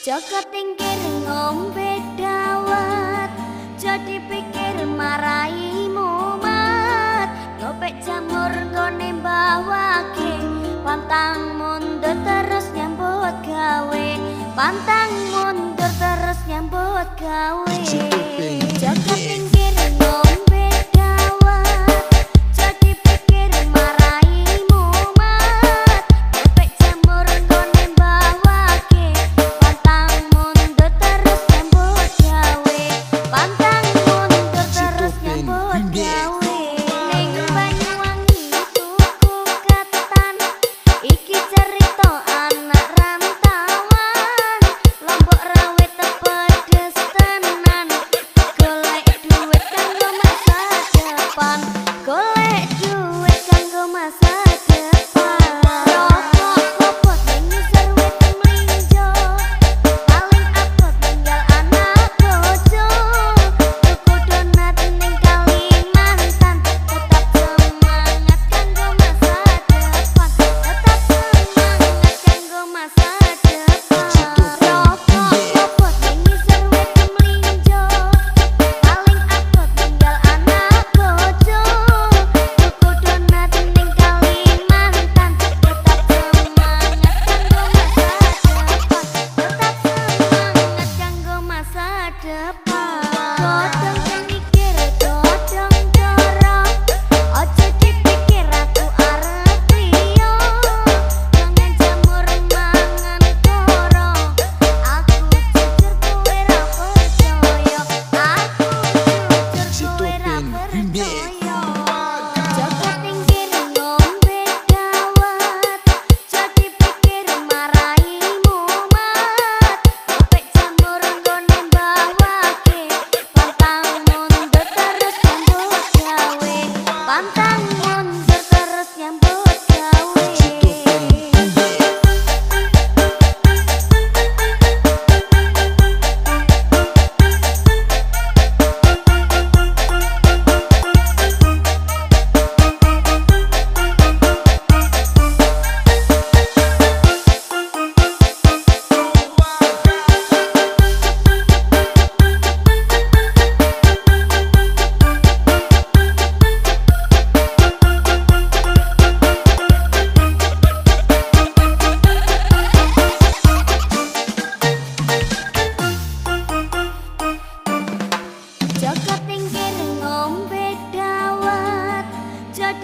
Joko tingkir ngombe dawet Jadi pikir marai mumat Ngopek jamur ngone mbawake Pantang mundur terus nyambut gawe. Pantang mundur terus nyambut gawe masa depan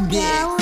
now.